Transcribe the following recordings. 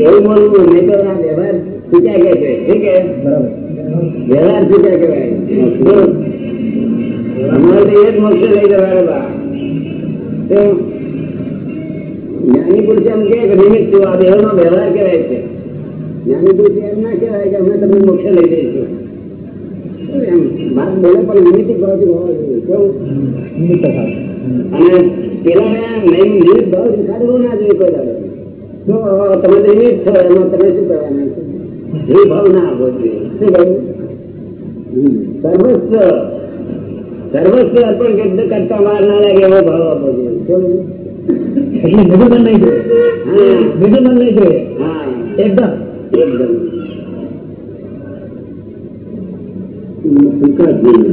એવું બોલવું નહીં તો વ્યવહાર કે છે. ઠીક વ્યવહાર ચૂક્યા કહેવાય? અમારે તો એ જ મોક્ષ લઈ જવાના જ્ઞાની પુરુષ એમ કે નિમિત્ત આ દેહનો વ્યવહાર કહેવાય છે. જ્ઞાની પુરુષ એમ ના કહેવાય કે અમે તમને મોક્ષ લઈ જઈશું શું એમ? વાત બોલે પણ નિમિત્ત ભાવથી હોવા જોઈએ કેવું? નિમિત્ત ભાવ અને પેલા નહીં નિમિત્ત ભાવ દેખાડવું ના જોઈએ કોઈ દાડો. તો તમે તો નિમિત્ત છો એમાં તમે શું કરવાના છો? એ ભાવ ના આપવો જોઈએ. શું કહ્યું? સર્વસ્વ સર્વસ્વ અર્પણ કરતા વાર ના લાગે એવો ભાવ આપવો જોઈએ? એટલે નિવેદન નહીં જોઈએ હા નિવેદન નહીં જોઈએ હા એકદમ એકદમ ટૂંકા જ નહીં.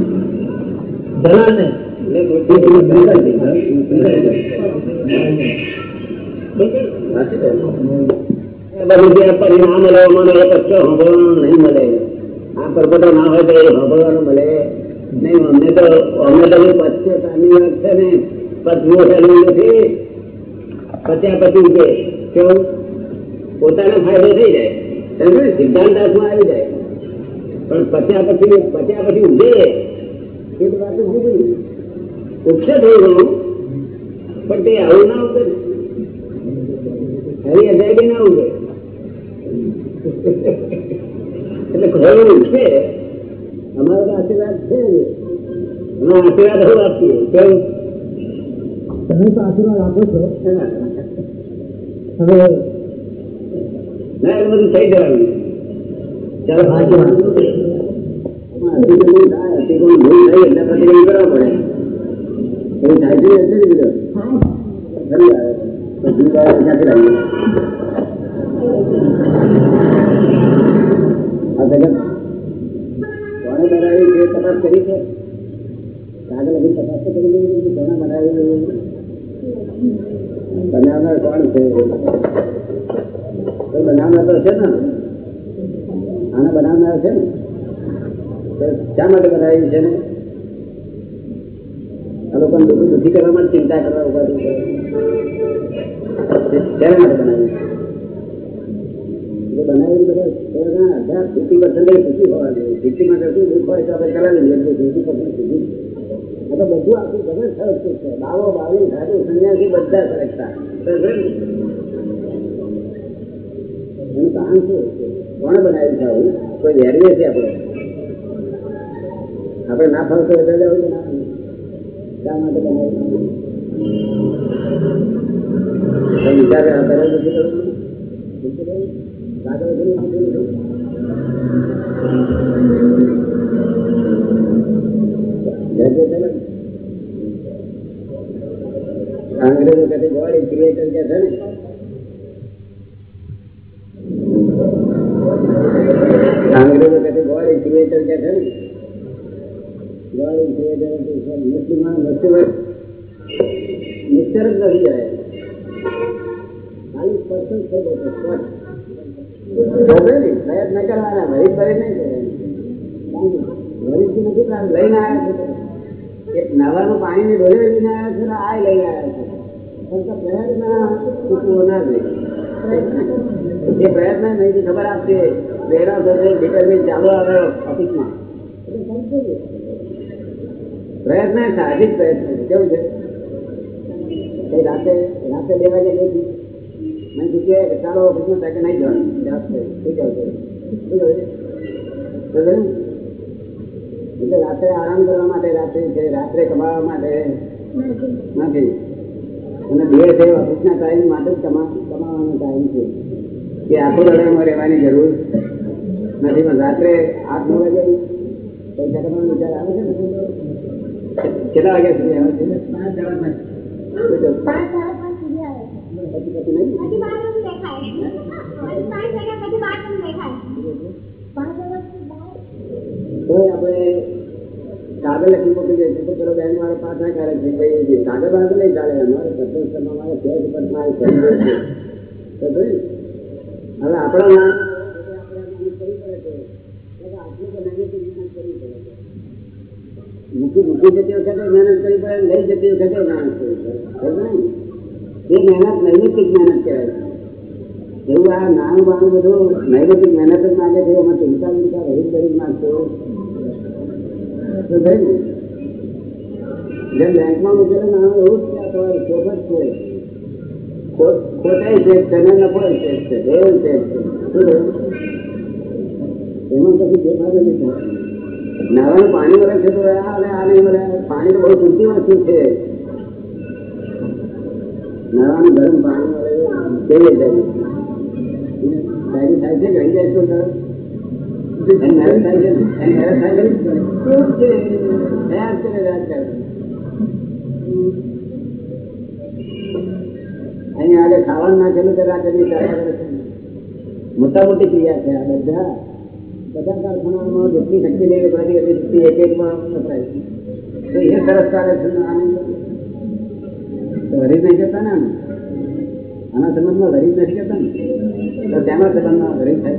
દલાલ ને એટલે કોઈ ટૂંકા જ નહીં. સાચી વાત. બધું જે પરિણામ મળે મને એક અક્ષર સાંભળવાનું નહીં મળે આ પરપોટો ના હોય તો એ સાંભળવાનું મળે નહીં અમને તો અમે તો પચીસની વાત છે ને પચવું ચાલુ નથી પચ્યા પચી કે કેવું? પોતાનો ફાયદો થઈ જાય? સિદ્ધાંત હાથમાં આવી જાય. પણ પચ્યા પછી પચ્યા પછી ઉભે એ તો વાત જુદી ઉપસે થઈ ગયું પણ તે આવું ના ઉભે હરી અજાયબી ના ઉભે એટલે ઘણું ઉઠશે અમારો આશીર્વાદ છે અમે આશીર્વાદ હું આપીએ? કેવું? તમે તો આશીર્વાદ આપો છો. હવે ના એ બધું થઈ જવાનું ચાલો હાજી. એમાં અતિક્રમણ થાય, અતિક્રમણ ભૂલ થઈ એટલે પ્રતિક્રમણ કરવા પડે એવું થાય છે ને એટલે જ બધું. ફરી આવે. તો ભૂલ આવે તો ક્યાંથી લાવીએ? આ જગત કોણે બનાવ્યું છે એ તપાસ કરી છે આગળ તપાસ કરી કોણે બનાવ્યું છે? છે છે શા છે ચિંતા કરવા ઊભા છે. શેના માટે બનાવ્યું જે બનાવ્યું બધા અઢાર દુઃખ હોય તો આપણે ચલાવી તો બધું આખું જગત સરખું છે બાવો, બાવી સાધુ સંન્યાસી બધા સરખતા? એનું કારણ શું? કોણે બનાવ્યું છે આવું? કોઈ વેરવે છે આપણે? આપણે ના ફાવતો એટલે જવું કે ના શા માટે બનાવ્યું વિચારે કરે નથી કરવું લાગે અંગ્રેજો કદી ગોડ ક્રિએટર કે છે ને અંગ્રેજો કદી ગોડ પ્રયત્ન કરવાના લઈને આવ્યા નવાનું પાણી ની ડોલે લઈને આવ્યા છે ને આ લઈને આવ્યા છે પણ તો પ્રયત્ન ચૂકવો ના જોઈએ એ પ્રયત્ન નહીં ખબર આપશે પ્રેરણા થશે ડિટરમિન ચાલુ આવે ઓફિસમાં એટલે સમજો ને. પ્રયત્ન એ સાહજિક પ્રયત્ન છે કેવું છે કઈ રાતે રાતે બે વાગે ગઈ મને પૂછ્યું કે ચાલો ઓફિસમાં ત્યાં કે નહીં જવાનું જાત છે શું એટલે રાત્રે આરામ કરવા માટે રાત્રે છે રાત્રે કમાવા માટે નથી અને દિવસે ઓફિસના ટાઈમ માટે જ કમા કમાવાનો ટાઈમ છે કે આખો દાડામાં રહેવાની જરૂર નથી પણ રાત્રે આઠ નવ વાગે પૈસા કમાવાનો વિચાર આવે છે ને કેટલા વાગ્યા સુધી આવે છે પાંચ સાડા પાંચ શું કહ્યું? પાંચ સાડા પાંચ સુધી આવે છે પછી પછી નહીં દેખાય પાંચ વાગ્યા પછી બાર તોય આપણે કાગળ કાગળ લખી મોકલી દે છે તો પેલો બેંક વાળો પાછા કરે છે ભાઈ જે કાગળ વાળો નહીં ચાલે અમારે પત્રસ્થમાં અમારે કેશ પર મારે કરી દે છે તો ભાઈ, હવે આપણા નામ આપણે મહેનત કરવી પડે છે એટલે આટલું તો negative મહેનત કરવી પડે છે મૂકી મૂકી જતી વખતે મહેનત કરવી પડે લઈ જતી વખતે મહેનત કરવી પડે ખબર ને? એ મહેનત નૈમિતિક મહેનત કહેવાય છે એવું આ નાનું બાનું બધું નૈમિતિક મહેનત જ માંગે છે એમાં ચિંતા ચિંતા રહી કરી નાખતો તો થાય પાણી મળે છે તો પાણી તો બહુ શુદ્ધિ વસ્તુ છે. નાવાનું ગરમ પાણી મળે કેવી થાય? છે ઘણી જાય તો ખરો? એની મેરેજ થાય છે ને? એની મેરેજ થાય છે ને? કેવું છે? તૈયાર છે ને રાજ કરે. અહીંયા આગળ ખાવાનું નાખેલું તો રાત્રિની ચાલ્યા કરે છે. મોટા મોટી ક્રિયા છે આ બધા બધા કારખાનામાં જેટલી શક્તિ લેવી બધી એટલી શક્તિ એક એકમાં વપરાય છે તો એ સરસ ચાલે છે ને આનંદ તો હરી નહીં જતા ને આને? આના સંબંધમાં હરી નથી જતા ને તો તેના સંબંધમાં હરી થાય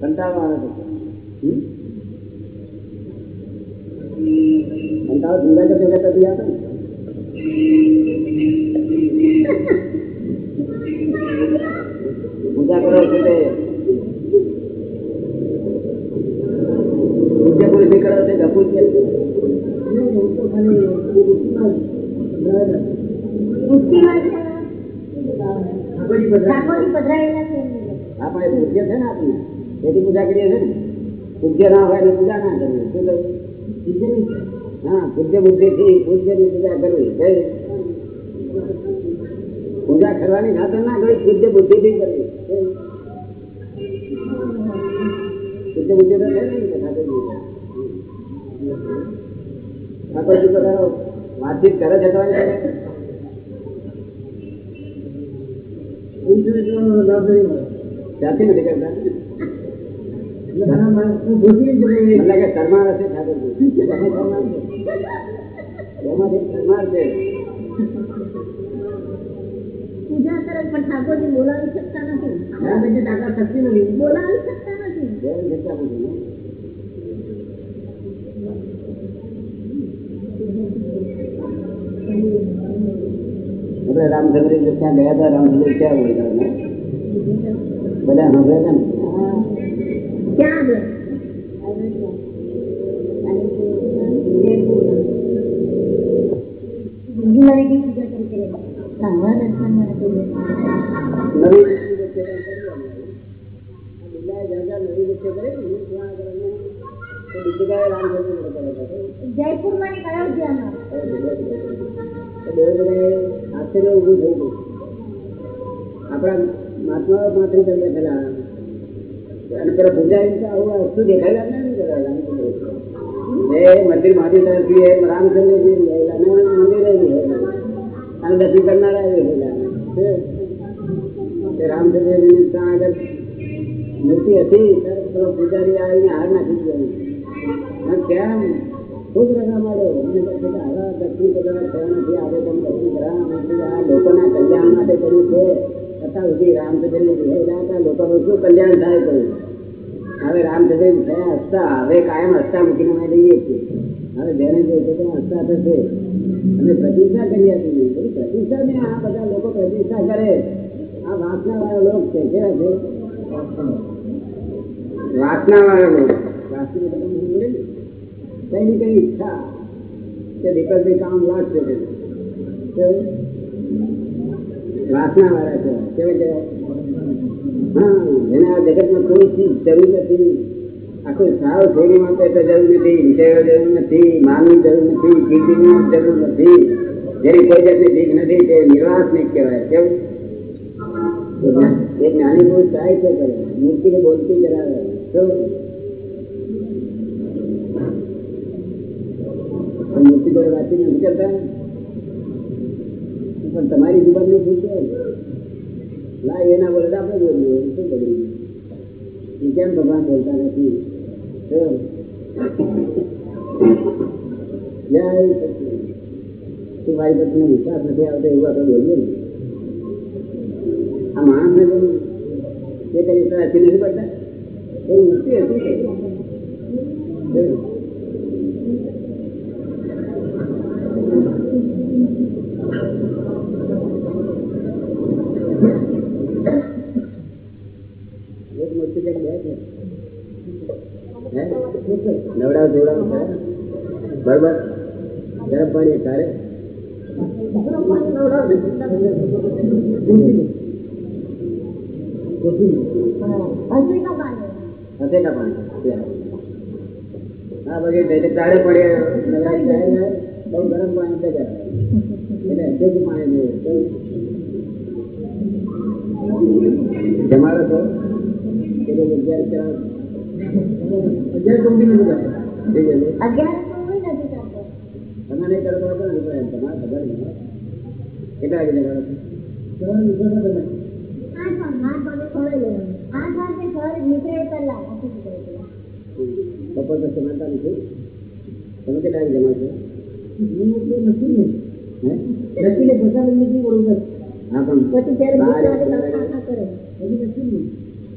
કંટાળો આવે છે હમ? કંટાળો જુદા કે ભેગા થતી આવે ને પૂજા કરો છો મુઠ્ઠીમાં છે ઠાકોરજી પધરાયેલા છે એમની જોડે. હા પણ એ પૂજ્ય છે ને આપણે તેથી પૂજા કરીએ છીએ ને પૂજ્ય ના હોય તો પૂજા ના કરવી શું કહ્યું હા પૂજ્ય બુદ્ધિ થી પૂજ્ય ની પૂજા કરવી કઈ પૂજા કરવાની ખાતર ના કરવી પૂજ્ય બુદ્ધિ થી કરવી કઈ? પૂજ્ય બુદ્ધિ તો છે વાતચીત કરે છે તો ત્યાંથી નથી કરતા? એટલે કે કરમાર હશે ઠાકોરજી. તમે કરમાર છો એમાંથી કરમાર છે. પૂજા કરે પણ ઠાકોરજી બોલાવી શકતા નથી. બોલાવી શકતા નથી. આપણે રામચંદ્ર ત્યાં ગયા હતા? રામચંદ્ર ક્યાં બોલ્યા હતા? બધા સાંભળ્યા હતા ને? જયપુરમાં પૂજા કરી આશ્ચર્ય ઉભું થઈ ગયું. આપણા મહાત્મા માથે કરી પેલા અને પેલા પૂજારી આવું વસ્તુ દેખાયેલા ને મંદિરમાંથી તરફથી એ રામચંદ્રજી અને દર્શન કરનારા રહેલા ત્યાં આગળ મૂર્તિ હતી. પૂજારી આવીને હાર નાખી અને કેમ? ખૂબ રહેવા અને આ લોકોના કલ્યાણ માટે કર્યું છે. શું કલ્યાણ થાય કર્યું હવે રામચંદ્ર થયા હસતા, હવે કાયમ હસતા મૂકીને અમે હવે જેને જે છે અમે પ્રતિષ્ઠા કરી આપી બધી પ્રતિષ્ઠા ને આ બધા લોકો પ્રતિષ્ઠા કરે. આ વાસના વાળા લોક છે કેવા વાસના વાળા લોક. વાસના એટલે તમને સમજે ને? કઈ ની કઈ ઈચ્છા કે દીપકભાઈ કામ લાગશે કે કેવું? વાસના વાળા છે કેવા કહેવાય હા એને આ જગતમાં કોઈ ચીજ જરૂર નથી આખું સાવ છોડી માટે તો જરૂર નથી વિષયો જરૂર નથી માનની જરૂર નથી કીર્તિની જરૂર નથી જેની કોઈ જાતની ભીખ નથી તે નિર્વાસનિક કહેવાય કેવું એ જ્ઞા- એ જ્ઞાની પુરુષ સાહિત્ય કરે મૂર્તિને બોલતી કરાવે કેવું? પણ મૂર્તિ પર વાંચી નથી કરતા પણ તમારી જીવનનું શું છે ના એના બોલે આપણે બોલીએ શું બગડી કેમ ભગવાન બોલતા નથી જય સચિન મારી પત્ની વિશ્વાસ નથી આવતો એવું આપણે બોલીએ ને આ માણસને બોલું એ કઈ સાચી નથી પડતા એ મૂર્તિ હતી એક મોટી જગ્યા બે છે હે નવડાવ જોડાવ છે બરોબર ગરમ પાણી તારે હસી નો પાણી હશે કા પાણી હા બગી એટલે તારે પડે નવડાવી જાય ને બહુ ગરમ પાણી જમાડો છો નથી કરતા ઠીક છે અગિયાર તો કોઈ નથી કરતો તમે નહીં કરો તો પણ નહીં કરે તમારે ખબર કેટલા વાગે પેલા બપોર તો સમાતા નથી. તમે કેટલા વાગે જમા છો હે લખીને પોતાનું નથી બરોબર હા પણ પછી ત્યારે બાર ભૂખ લાગે તો વાગે ખાખા કરે હજી નથી ને.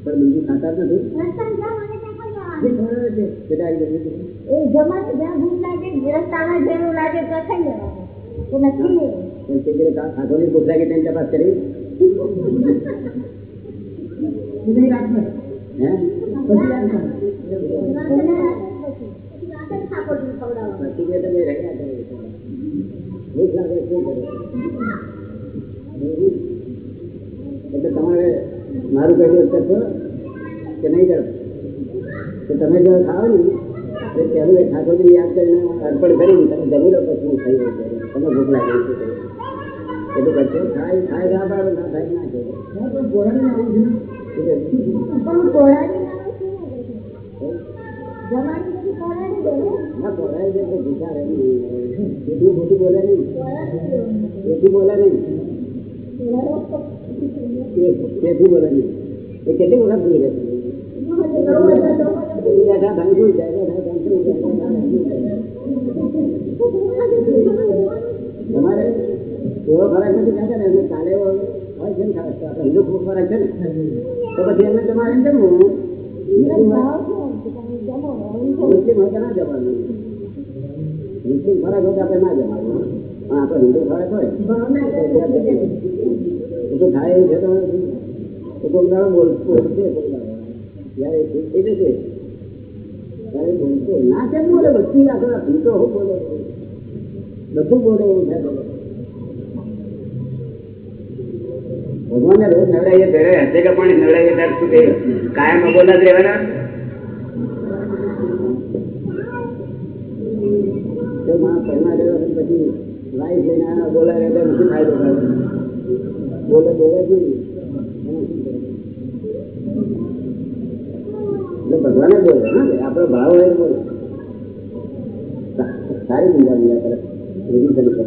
પણ બીજું ખાતા જ નથી રસ્તામાં જાઓ અને ત્યાં જે ખાઈ લેવાનું. ખવડાવે છે કેટલા વાગે જમી છો? એ જમવાનું જ્યાં ભૂખ લાગે રસ્તામાં જેવું લાગે તો ખાઈ લેવાનું તો નક્કી નહીં પણ તે ઘરે ખા- ખાધો નહીં ભૂખ લાગી તેની તપાસ કરી એ નહીં રાખતા હે પછી રાખતા એમને રાતે જ પછી. પછી રાતે જ ઠાકોરજીને ખવડાવવાનું. પછી કે તમે રહ્યા કરો શું કરે એટલે તમારે મારું કહ્યું કરશો કે નહીં કરો. તો તમે જો ખાવ ને તો પહેલું એ ઠાકોરજી યાદ કરીને અર્પણ કરીને તમે જમી લો પછી ખાઈ લઉં તમે ભૂખ લાગે છે. એટલું કરશો. ખાય ખાય ના પાડો ના ખાય ના કહો પણ આવું છે. પણ કોળાની આવે ના પોરાય છે તો ભૂખા રહે નહીં એટલું ખોટું બોલે નહીં કોળાની બોલે. એટલું બોલે નહીં કોળાનો તેથી બોલે નહીં એ કેટલી વખત ભૂલી રહેશે બેઠા ભાંગું જાય બેઠા ભાંગું જાય બેઠા ભાંગું જાય તમારે એવો ખોરાક નથી ખાતા ને એમને કાલે એવો હોય છે ને ખોરાક તો આપણે હિન્દુ ખોરાક છે ને તો પછી એમને તમારે એમ જમવું મુસ્લિમ હોય તો ના જવાનું મુસ્લિમ ખોરાક હોય તો આપણે ના જવાનું પણ આપણે હિન્દુ ખોરાક હોય એ તો થાય એવું છે તો તો કોઈક દાડો બોલ- બોલશે કોઈક દાડો. જ્યારે એ ઠીક થઈ જશે ત્યારે બોલશે ના કેમ બોલે બધું આખો ભૂતો હું બોલે બધું બોલે એવું છે બોલે ભગવાનને રોજ નવડાવીએ ત્યારે હશે કે પાણી નવડાવીએ ત્યારે શું કહીએ કાયમ બોલા જ રહેવાના તો માણસ પહેલા ગયો અને પછી વાઈફ લઈને આવ્યા બોલા રહે એટલે નથી ફાયદો થાય બોલે બોલે જ નહીં એમાં શું કરે? એટલે ભગવાને બોલે હા આપણો ભાવ હોય તો બોલે સા- સારી બીજા બીજા કરે એવી કરી શકે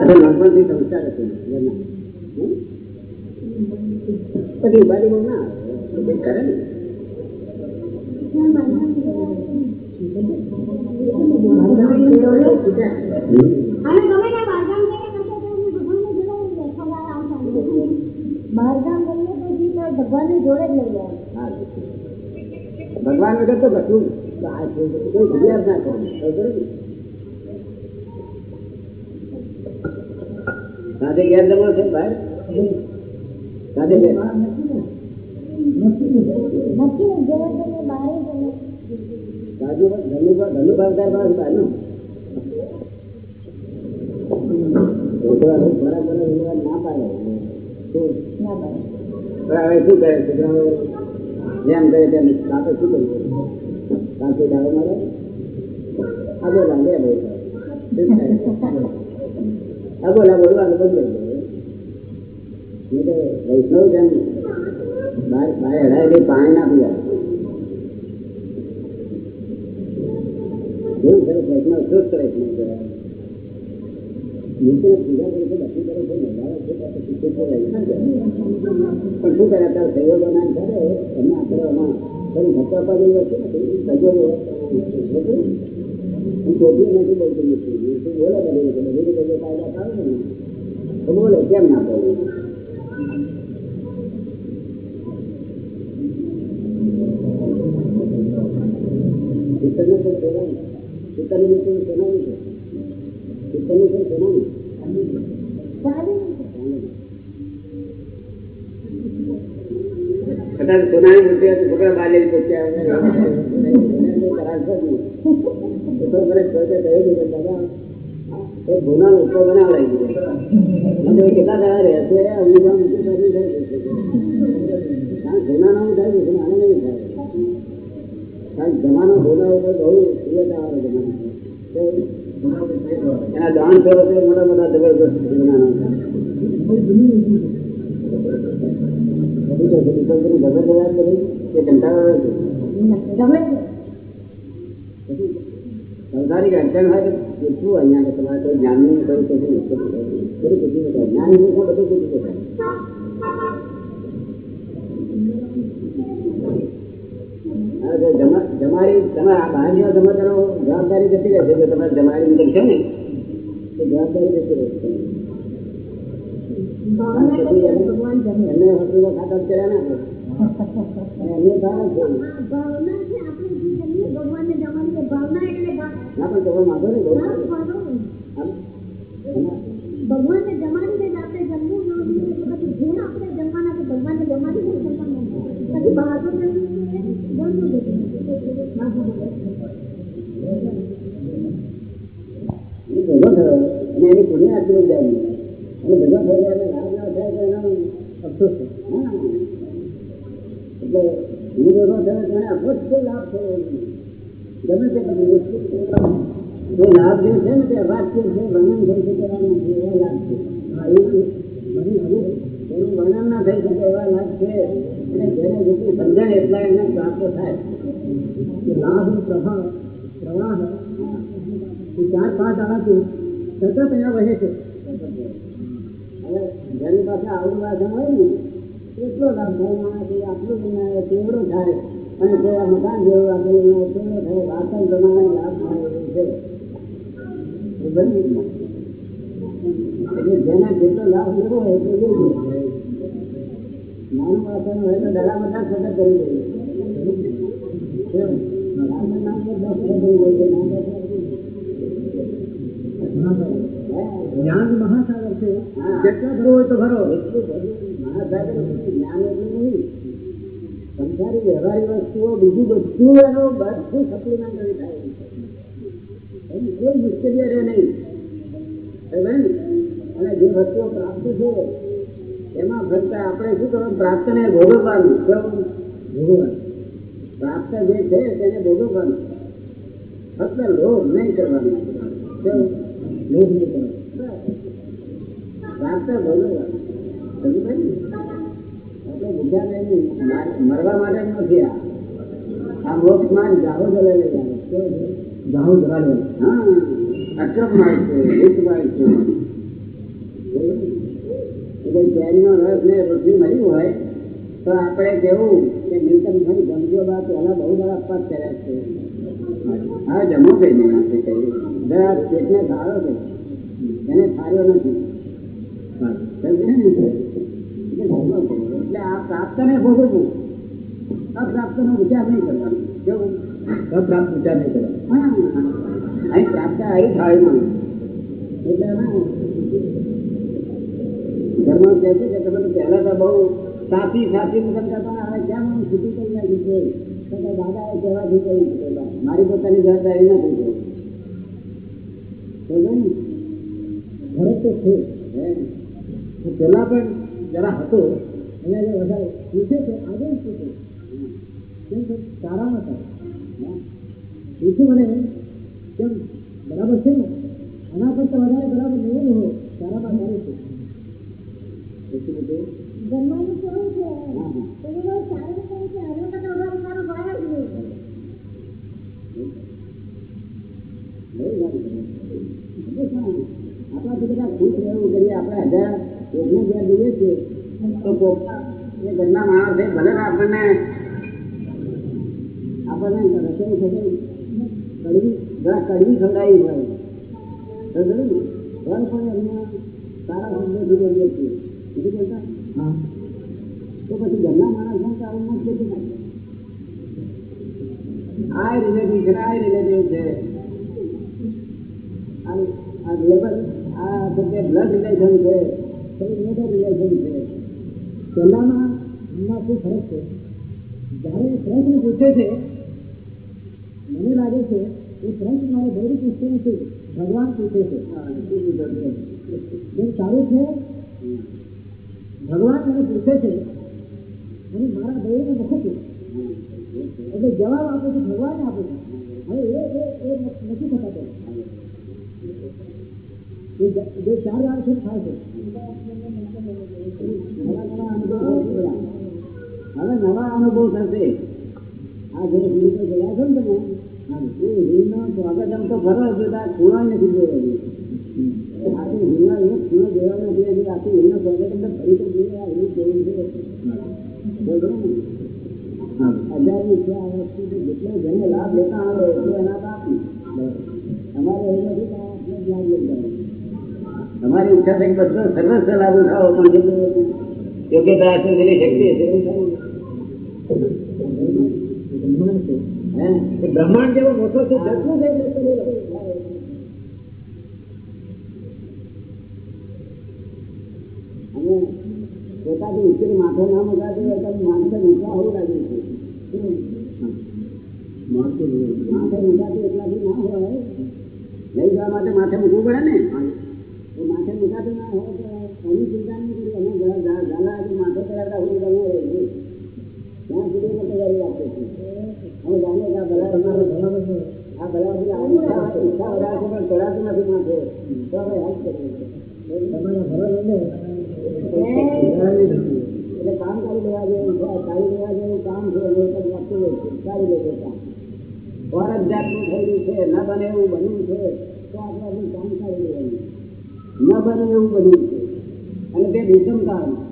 અરે નાનપણથી સંસ્કાર હશે ઘરના. હમ? પછી ઉપાધિ બહુ ના આવે. એ કંઈક કરે ને હમ. અને ગમે ત્યાં બહારગામ જઈએ ને તો તમને ભગવાનને જોડે જ લઈ ખવડાવવા આવતા. બહારગામ જઈએ પછી તો ભગવાનને જોડે જ લઈ જાય હા. ભગવાન વગર તો કશું આ છે, કોઈ ફરિયાદ ના કરો ખબર ને? સાંજે ઘેર જમો છે બહાર સાંજે ઘેર બહાર નથી ને. નથી ને. નથી જોડે જઈએ બહાર જઈએ સાજુ ઘરનું ભાવ- ઘરનું ભાવદાર ભાવ બહારનું છોકરાઓ ખોરાક કરે એ વાત ના પાડે શું? ના બહાર પણ હવે શું કરે છોકરાઓ જેમ કરે તેમ બાપે શું કરવું બાપે દાવો મારે આ બોલા લે બોલા શું થાય? આ બોલા બોલવાનું બંધ વૈષ્ણવ જેમ બહાર બહાર હડાયેલી પાણી ના પીવા એવું સરસ વૈષ્ણવ શુદ્ધ વૈષ્ણવ કહેવાય. મૂર્તિને પૂજા કરે છે દર્શન કરે છે નવરાવે છે તો પછી શું કરે? ના કરે. પણ શું કરે અત્યારે સહયોગો ના કરે એમને આપણે આમાં ફરી ધક્કો આપવા જેવી વસ્તુ નથી સહયોગો નથી. હું ચોખ્ખી નથી બોલતી મૂર્તિ. મૂર્તિ બોલે બધી રીતે બધી રીતે જે કાયદા પાડે ને તો બોલે કેમ ના બોલે પિત્તળની તો સોનાની. પિત્તળની મૂર્તિ સોનાની છે પિત્તળની છે સોનાની કદાચ સોનાની મૂર્તિ હતી છોકરા બાર લઈને પહોંચ્યા તો મને કહે કહ્યું કે દાદા એ ગુનાનો ઉપરો બનાવડાવી દીધો મને કેટલા દાડા રહેશે અમુક આમ ઊંચું કરી દે કારણ ગુના નામ થાય છે આને નહીં થાય કારણ જમાનો ગુના ઉપર બહુ પ્રિયતા આવે જમાનો એના દાન કરો તો મોટા મોટા જબરદસ્ત ગુના નામ થાય બધું તો બધું બધું ભગત યાદ કરી કે કંટાળો આવે છે ગમે છે સંસારિક અડચણ હોય તો પૂછવું અહીંયા કે તમારે કોઈ જ્ઞાનની કોઈ કશું બધું પૂછી શકાય જ્ઞાન વિશે બધું પૂછી શકાય હા, તો જમા- જમારી તમારા બહારના સમાચારો જવાબદારી જતી રહેશે જો તમારે જમારી નીકળશે ને તો જવાબદારી જતી રહેશે ભાવના કરીએ તો ભગવાન ગમે એમને હોસ્પિટલ ખાતા કર્યા ને આપણે અને એમને ભાવે છે ના પણ તમે માગો ને બહુ હા, સારું. બરોબર. આમ, એમાં ભગવાનને જમાડીને જ આપણે જમવું ન જોઈએ તો પછી જે આપણે જમવાના છે ભગવાનને જમાડીને જ જમવાના છે. પછી બહારનું જમવું છે, ગમતું જ નથી. બહારનું જમવું. એ ભેગો થયો અને એની પુણ્ય આટલું જાય અને ભેગો થઈ જાય એટલે લાભ ના થાય તો એનો અફસોસ છે હા એટલે હું ભેગો થયો તો એને અફસોસ છે લાભ થયો ગમે તે બધું વસ્તુ એ લાભ જે છે ને તે અવાચ્ય છે વર્ણન થઈ શકે એવા નથી એવા લાભ છે હા, એ બધું એનું વર્ણન ના થઈ શકે એવા લાભ છે અને જેને જેટલી સમજણ એટલા એને પ્રાપ્ત થાય લાભ પ્રભાવ પ્રવાહ એ ચાર પાંચ આનાથી સતત અહીંયા વહે છે હવે જેની પાસે આવડું વાસણ હોય ને એટલો લાભ થાય માણસ એ આટલું બનાવે તેવડો થાય અને તે મકાન જેવું આપેલું હોય થાય વાસણ પ્રમાણે લાભ થાય એવું છે. એટલે જેને જેટલો લાભ લેવો હોય એટલો લેજો નાનું વાસણ હોય તો બધા સતત કરી દઈએ નાનું નામ તો દસ કરી દઈએ જ્ઞાન મહાસાગર છે. જેટલા ભરવો હોય તો ભરો. એટલું બધું મહાસાગર જ્ઞાન એટલું નહીં. સંસારી વ્યવહારિક વસ્તુઓ, બીજું બધું એનો બધું સપ્લિમેન્ટરી થાય એની કોઈ મુશ્કેલી રહે નહીં. ભાઈ અને જે વસ્તુઓ પ્રાપ્ત છે, એમાં ફક્ત આપણે શું કરવાનું? પ્રાપ્તને ભોગવવાનું. કેવું ભોગવવાનું. પ્રાપ્ત જે છે, તેને ભોગવવાનું. ફક્ત લોભ નહીં કરવાનું. લોભ નહીં કરવાનું. પ્રાપ્ત ભોગવવાનું. વિદ્યાર્થી મરવા માટે નથી આ આ મોક્ષ માર્ગ જાહો જલે જાહો જરા લે હા. અક્રમ માર્ગ છે એક માર્ગ છે. ને રોટલી મળી હોય, તો આપણે કેવું કે મિલકત ભાઈ ગમજો બા પહેલા બહુ બધા અપવાદ કર્યા છે. હા, જમો કઈ નહીં દરા પેટને ધારો છે એને સારો નથી. પ્રાપ્તને ભોગવવું અપ્રાપ્તનો વિચાર નહીં કરવાનો. કેવું? અપ્રાપ્ત વિચાર નહીં કરવાનો. અહીં પ્રાપ્ત આવી થાળીમાં. એટલે ના ઘરમાં કહે છે કે તમે પહેલા તો બહુ સાચી સાચી કરતા હવે કેમ આમ છૂટી કરી નાખી છે તો દાદાએ કહેવાથી કરી મારી પોતાની જવાબદારી નથી? ફરક તો છે. પેલા પણ જરા હતો. અહીંયા જે વધારે પૂછે છે આજે જ પૂછે કેમ છે સારામાં સારું હે? પૂછ્યું મને કેમ બરાબર છે ને આના કરતાં વધારે બરાબર નહીં ને હોય સારામાં સારું છે એટલું બધું? જમવાનું કેવું છે હા, હા. પેલું બહુ સારું કેવું છે એના કરતાં વધારે સારું ભાવે જ નહીં બહુ સારું છે. બધું સારું. આપણાથી બધા ખુશ રહેવું કરીએ આપણે હજાર એકને ઘેર જઈએ છીએ તો કોક એ ઘરના માણસ છે ભલે ને આપણને આપણને રસોઈ થશે કડવી જરા કડવી ખવડાવી હોય તો ખરું ને? પણ પણ એમને સારા શબ્દોથી બોલીએ છીએ બીજું બોલતા હા તો પછી ઘરના માણસ હોય તો આવું મત કેટલું થાય આ રિલેટિવ છે ને આ રિલેટિવ છે આ આ લેબર આ પોતે બ્લડ રિલેશન છે પછી નેબર રિલેશન છે પહેલાના એમાં શું ફરક છે જ્યારે એ પ્રશ્ન પૂછે છે મને લાગે છે એ પ્રશ્ન મારે ગૌરી પૂછતો નથી ભગવાન પૂછે છે હા, શું કીધું છે? જેમ સારું છે ભગવાન મને પૂછે છે અને મારા દૈવને વખત એટલે જવાબ આપું છું ભગવાનને આપું છું હવે એ એ એ નથી થતા એ જ- જે ચાર વાર છે થાય છે હવે નવા અનુભવ થશે આ જે પર ગયા છો ને તમે એ હિલનો સ્વાગત આમ તો જ છે, ખૂણો તો ખૂણો નથી હજી. આખી હિલનો સ્વાગત અમને ફરી તો જોઈએ આ હિલ કેવું છે. છે આ લાભ લેતા આવે એના આપી અમારે એવું નથી. તમારી ઈચ્છા છે કે બધો સર્વસ્વ લાભ ઉઠાવો પણ જેટલું યોગ્યતા હશે જેટલી શક્તિ હશે એવું થવું. બ્રહ્માંડ છે હે? એ બ્રહ્માંડ જેવો મોટો છે જેટલું છે એટલું કરી લો. અને પોતાથી ઉકેલ માથે ના મુકાતું હોય તો માણસે મૂકવા હોવું લાગ્યું છે શું? માથે મુકાતું એટલાથી ના હોય લઈ જવા માટે માથે મૂકવું પડે ને માથે મુકાતું ના હોય તો એની ચિંતા નહીં કરી. અમે ઝાલા આજે માથે ચડાવતા હોય તમે. ત્યાં સુધી અમે તૈયારી રાખીએ છીએ અમે જાણીએ કે આ ભલા અમારો ભલો છે. આ ભલા બધી ઈચ્છા વધારે છે. પણ ચડાતું નથી માથે. તો અમે હેલ્પ કરીએ. તમારા ભરો લઈને એટલે કામ કરી લેવા જેવું છે કરી લેવા જેવું કામ છે એ વાપતું હોય છે કરી લેવું કામ. ફરજ જાતનું થયેલું છે ન બને એવું બન્યું છે તો આપણે આપણું કામ કરી લેવાનું. ન બને એવું બન્યું છે અને તે વિષમ કાળમાં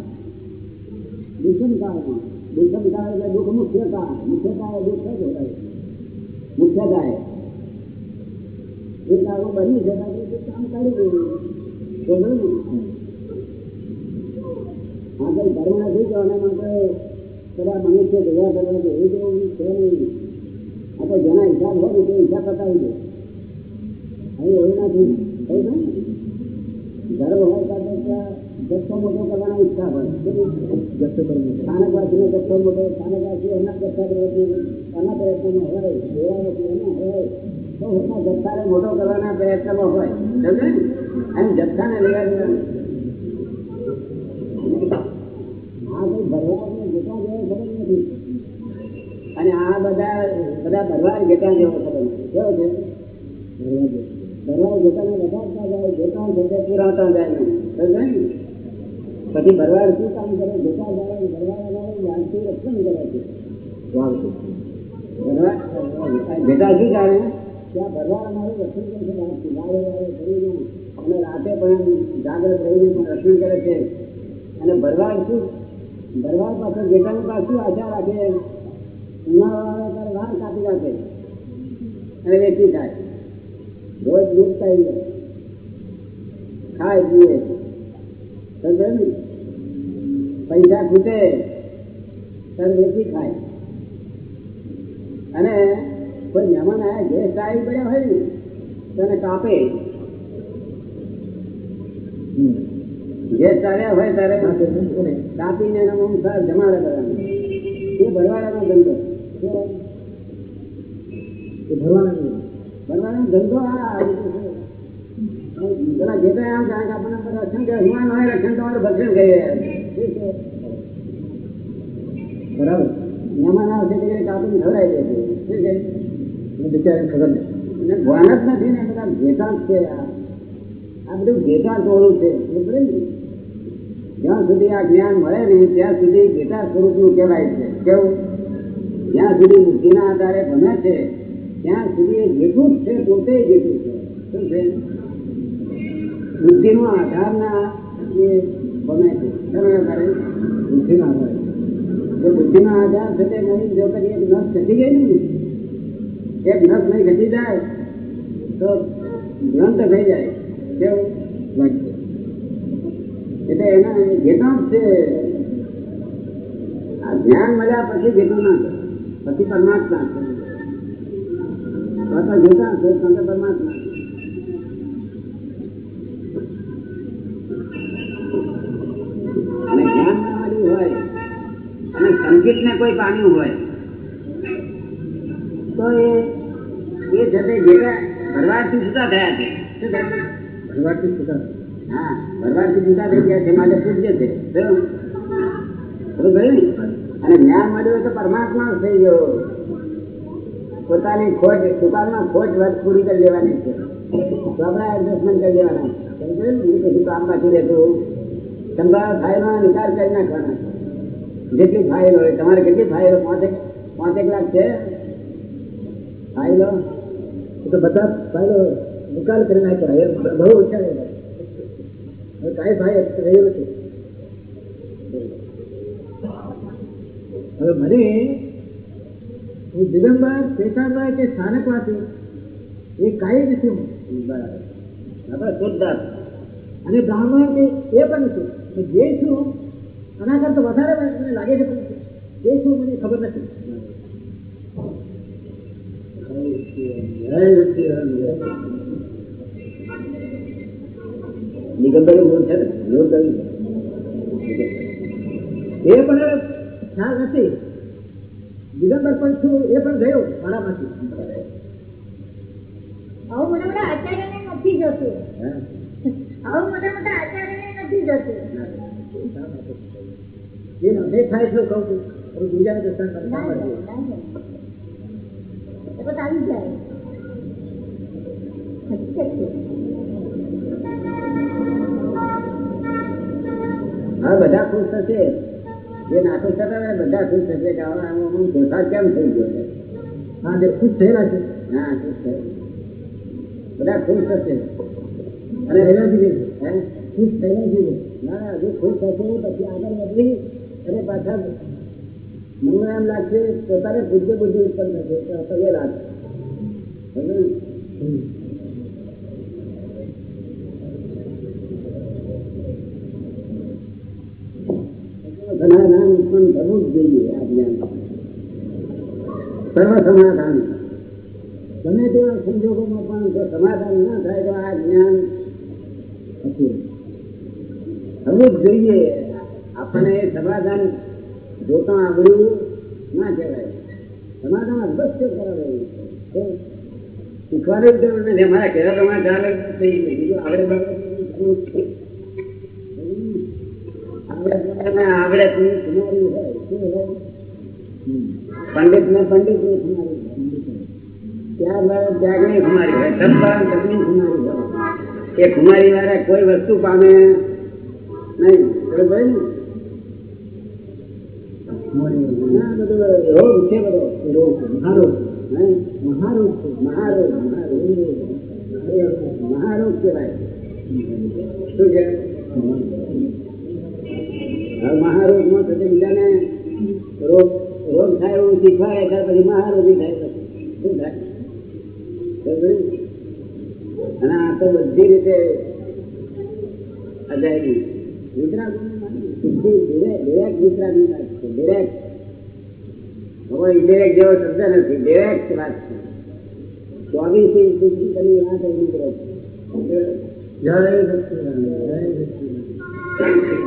વિષમ કાળમાં વિષમ કાળ એટલે દુઃખ મુખ્ય કાળ મુખ્ય કાળ દુઃખ જ હોય મુખ્ય કાળ એ કાળો બન્યું છે તો આપણે તે કામ કરી લેવું બરોબર ને આગળ ધર્મ નથી તો એના માટે બધા મનુષ્ય ભેગા કરવા છે એવું જેવું છે નહીં આપણે જેના હિસાબ હોય ને તે હિસાબ બતાવી દે હવે એવું નથી કહ્યું છે ને ગર્વ હોય તો આપણે ત્યાં જથ્થો મોટો કરવાની ઈચ્છા હોય જથ્થો કરવો સ્થાનકવાસીનો જથ્થો મોટો સ્થાનકવાસી એના જથ્થા પ્રયત્ન એના પ્રયત્નમાં હોય દેવાવાસી એના હોય તો એના જથ્થાને મોટો કરવાના પ્રયત્નમાં હોય સમજે ને એમ જથ્થાને લેવા દેવાનું આ કઈ ભરવાડને જેટલા જેવો ખબર નથી અને આ બધા બધા ભરવાડ જેટલા જેવો ખબર નથી કેવો છે ભરવાડ જેટાને વધારતા જાય જેટા જતે પુરાવતા જાય ને સમજે ને પછી ભરવાડ શું કામ કરે જેટા જાય ભરવાડ અમારું વાલથી રક્ષણ કરે છે ભરવાડ જેટા શું જાણે ત્યાં ભરવાડ અમારું રક્ષણ કરે છે બહારથી વારે વારે કરીને અને રાતે પણ એમ જાગ્રત રહીને પણ રક્ષણ કરે છે અને ભરવાડ શું ભરવાડ પાછળ જેટાની પાસે શું આશા રાખે ઉનાળો આવે ત્યારે વાર કાપી રાખે અને વેચી થાય રોજ દૂધ ખાઈ ખાય પીએ પૈસા ખૂટે ત્યારે વેચી ખાય. અને કોઈ મહેમાન આવ્યા ગેસ્ટ આવી પડ્યા હોય ને, તને કાપે. ગેસ્ટ આવ્યા હોય ત્યારે કાપીને એના અનુસાર જમાડે બધાને. એ ભરવાડાનો ધંધો. કેવો? નહીં ધંધો આ રીતે છે. પેલા જે કાંઈ આમ કારણ કે આપણને રક્ષણ કરે હું આ રક્ષણ તમારું ભક્ષણ કરી છે. બરાબર મહેમાન આવશે તે કાપીને ખવડાવી દે છે. શું છે? મને બિચારાને ખબર નહીં અને ભાન જ નથી ને બધા ભેટા છે આ આ બધું ભેટા ટોળું છે ને જ્યાં સુધી આ જ્ઞાન મળે ને ત્યાં સુધી ભેટા સ્વરૂપનું કહેવાય છે કેવું જ્યાં સુધી બુદ્ધિના આધારે ભમે છે ત્યાં સુધી જેટલું છે, પોતે જેટલું છે. શું છે? બુદ્ધિનો આધાર ના એ બને છે. સરળ આધારે બુદ્ધિનો આધાર જો બુદ્ધિનો આધાર છે તે નહીં જો કદી એક નસ ઘટી ગઈ ને, એક નસ નહીં ઘટી જાય, તો ગ્રંથ થઈ જાય, કેવું? વાંચે એટલે એના ઘેટો છે. આ જ્ઞાન મળ્યા પછી ઘેટો ના પછી પરમાત્મા છે. તો ઘેટા છે તો પરમાત્મા અને જ્ઞાન ના હોય અને સંકેત ને કોઈ પામ્યું હોય તો એ એ જતે ભરવાડથી છૂટા થયા છે. શું થયું? ભરવાડથી છૂટા હા ભરવાડથી છૂટા થઈ ગયા છે માટે પૂજ્ય છે? અને જ્ઞાન મળ્યું તો પરમાત્મા થઈ ગયો. પોતાની ખોટ દુકાનમાં ખોટ વર્ત પૂરી કરી લેવાની છે ચોપડા એડજસ્ટમેન્ટ કરી દેવાના સમજાયું ને? બીજું કશું કામ બાકી રહેતું સંભાળ ફાઇલનો નિકાલ કરી નાખવાનો જેટલી ફાઇલ હોય તમારે કેટલી ફાઇલો પાંચેક પાંચેક લાખ છે ફાઇલો એ તો બધા ફાઇલો નિકાલ કરી નાખ્યા એ બહુ ઓછા રહ્યા હવે કાંઈ ભાઈ રહ્યું નથી હવે મને હું દિગંબર પેશાભાઈ કે સ્થાનકવાસી? એ કાંઈ નથી. બરાબર. આપણે અને બ્રાહ્મણ કે એ પણ નથી. કે જે છું આના કરતા વધારે મને લાગે છે પણ જે છું મને ખબર નથી. નિગમભાઈ મૂળ છે ને? મૂળ કયું એ પણ ખ્યાલ નથી. દિગંબર પણ છું એ પણ ગયો મારામાંથી આવું મોટા મોટા આચાર્યને નથી જતું હા? આવું મોટા મોટા આચાર્યને નથી જતું જે મને થાય છે કહું છું હવે બીજાને દર્શન કરતા ના મળીએ. જાય, ના જાય. એ બધા આવી જાય હકીકત છે હવે બધા ખુશ થશે ખુશ થશે. હા પછી આગળ વધી. અને પાછા મને એમ લાગશે પોતાને બુદ્ધિ બુદ્ધિ ઉત્પન્ન થશે. પગે લાગશે સમાધાન ઉત્પન્ન થવું જ જોઈએ આ જ્ઞાન સર્વ સમાધાન ગમે તેવા સંજોગોમાં પણ જો સમાધાન ના થાય તો આ જ્ઞાન થવું જ જોઈએ આપણે સમાધાન જોતા આવડ્યું ના કહેવાય સમાધાન અવશ્ય કરાવે તો શીખવાની જરૂર નથી અમારા ઘરે તમારે ચાલે આવડે બાબત જરૂર છે. આવડે આવડે તમારી હોય શું હોય પંડિત ને પંડિત ને ખુમારી ત્યારબાદ ત્યાગની ખુમારી હોય તત્કાળ તકની ખુમારી હોય એ ખુમારી વાળા કોઈ વસ્તુ પામે નહીં બરોબર ને ના, બધું રોગ છે બધો રોગ મહારોગ નહીં? મહારોગ છે મહારોગ મહારોગ મહારોગ કહેવાય શું છે હવે મહારોગમાં થશે બીજાને રોગ રોગ થાય એવું શીખવાડે ત્યાર પછી મહારોગી થાય શું થાય? અને આ તો બધી રીતે અજાયબી. ગુજરાતી ડિરેક્ટ ગુજરાતી વાત છે ડિરેક્ટ હવે ઇન્ડિરેક્ટ જેવો શબ્દ નથી ડિરેક્ટ વાત છે. ચોવીસે સુધી કરી વાત એવી કરે જય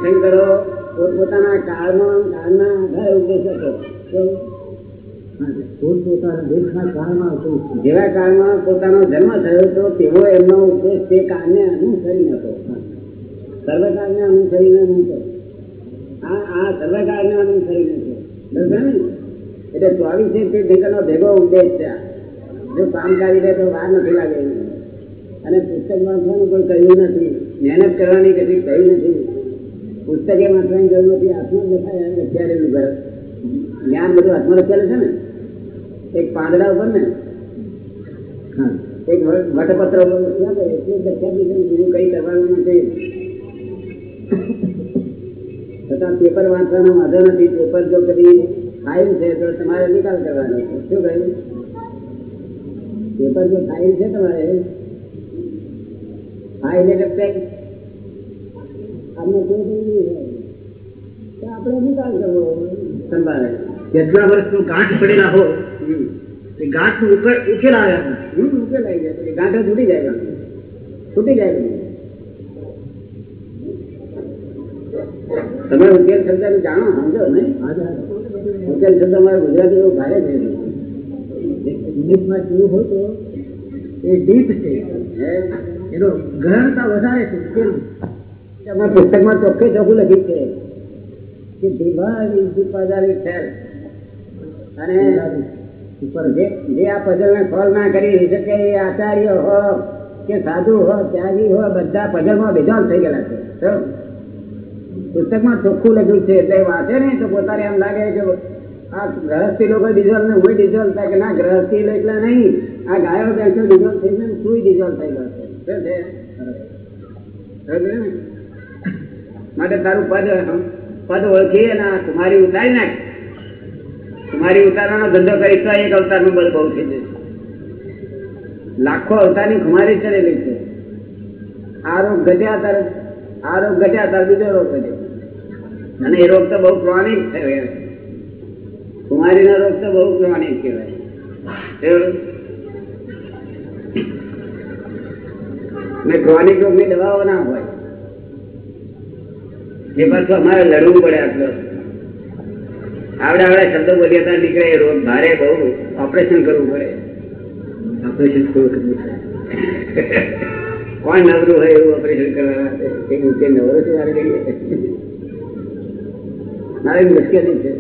જય કરો. પોતપોતાના કાળમાં કાળના આધારે ઉપદેશ હતો પોતપોતાના દેશના કાળમાં જેવા કાળમાં પોતાનો જન્મ થયો હતો તેવો એમનો ઉપદેશ તે કાળને અનુસરી હતો સર્વકાળને અનુસરી નતો આ આ સર્વકાળને અનુસરી નતો એટલે ચોવીસે તે જગતનો ભેગો ઉપદેશ છે જો કામ કરી દે તો વાર નથી લાગે. અને પુસ્તક વાંચવાનું કોઈ કહ્યું નથી. મહેનત કરવાની કદી કહ્યું નથી. પુસ્તકે વાંચવાની જરૂર નથી હાથમાં જ લખાય લખ્યા રહેલું ઘર જ્ઞાન બધું હાથમાં લખેલું છે ને એક પાંદડા ઉપર ને હા એક વટપત્ર ક્યાં કરે એટલું દક્ષા બીજું બીજું કઈ કરવાનું નથી છતાં પેપર વાંચવાનો વાંધો નથી પેપર જો કદી ફાઇલ છે તો તમારે નિકાલ કરવાનો છે શું કહ્યું પેપર જો ફાઇલ છે તમારે ફાઇલ એટલે પેક આપણે કોઈ નહીં હોય તો આપણે નિકાલ કરવો સંભાળે જેટલા વર્ષનું ગાંઠ પડેલા હોય હમ. એ ગાંઠ ઉકેલ ઉકેલ આવ્યા હમ, ઉકેલાઈ જાય પછી ગાંઠો છૂટી જાય છૂટી જાય બધું. તમે ઉકેલ શબ્દ જાણો સમજો નહીં ઉકેલ શબ્દ અમારે ગુજરાતી બહુ ભારે છે ઇંગ્લિશમાં કેવું હોય તો એ ડીપ છે હે? એનો ગ્રહણતા વધારે છે ઉકેલ અમે પુસ્તકમાં ચોખ્ખે ચોખ્ખું લખ્યું છે કે divine is the puzzle itself. અને ઉપર જે જે આ પઝલ ને સોલ્વ ના કરી શકે એ આચાર્ય હો કે સાધુ હો ત્યાગી હો બધા પઝલમાં બેજાન થઈ ગયેલા છે તો પુસ્તકમાં ચોખ્ખું લખ્યું છે એટલે વાંચે ને તો પોતાને એમ લાગે કે આ ગ્રહસ્થી લોકો ડિઝોલ્વ ને હું ડિઝોલ્વ થાય કે ના ગ્રહસ્થી એટલા નહીં આ ગાયો બેસો ડિઝોલ્વ થઈ ગયો શું ડિઝોલ્વ થઈ ગયો છે શું છે સમજ્યો ને? માટે તારું પદ પદ ઓળખી અને કુમારી ઉતારી નાખ. કુમારી ઉતારવાનો ધંધો કરી તો એક અવતારનું બળ બહુ થઈ જશે. લાખો અવતારની કુમારી ચડેલી છે. આ રોગ ઘટ્યા તાર, આ રોગ ઘટ્યા તાર બીજો રોગ ઘટ્યો અને એ રોગ તો બહુ ક્રોનિક કુમારી કુમારીનો રોગ તો બહુ ક્રોનિક કહેવાય? ને ક્રોનિક રોગની દવાઓ ના હોય. એ પાછું અમારે લડવું પડે આટલો. આવડે આવડે શબ્દો બોલ્યા હતા નીકળે એ રોગ ભારે બહુ ઓપરેશન કરવું પડે. ઓપરેશન કરવું કોણ નવરું હોય એવું ઓપરેશન કરવા એક ઉકેલ નવરો છે મારે કહીએ મારે મુશ્કેલી છે.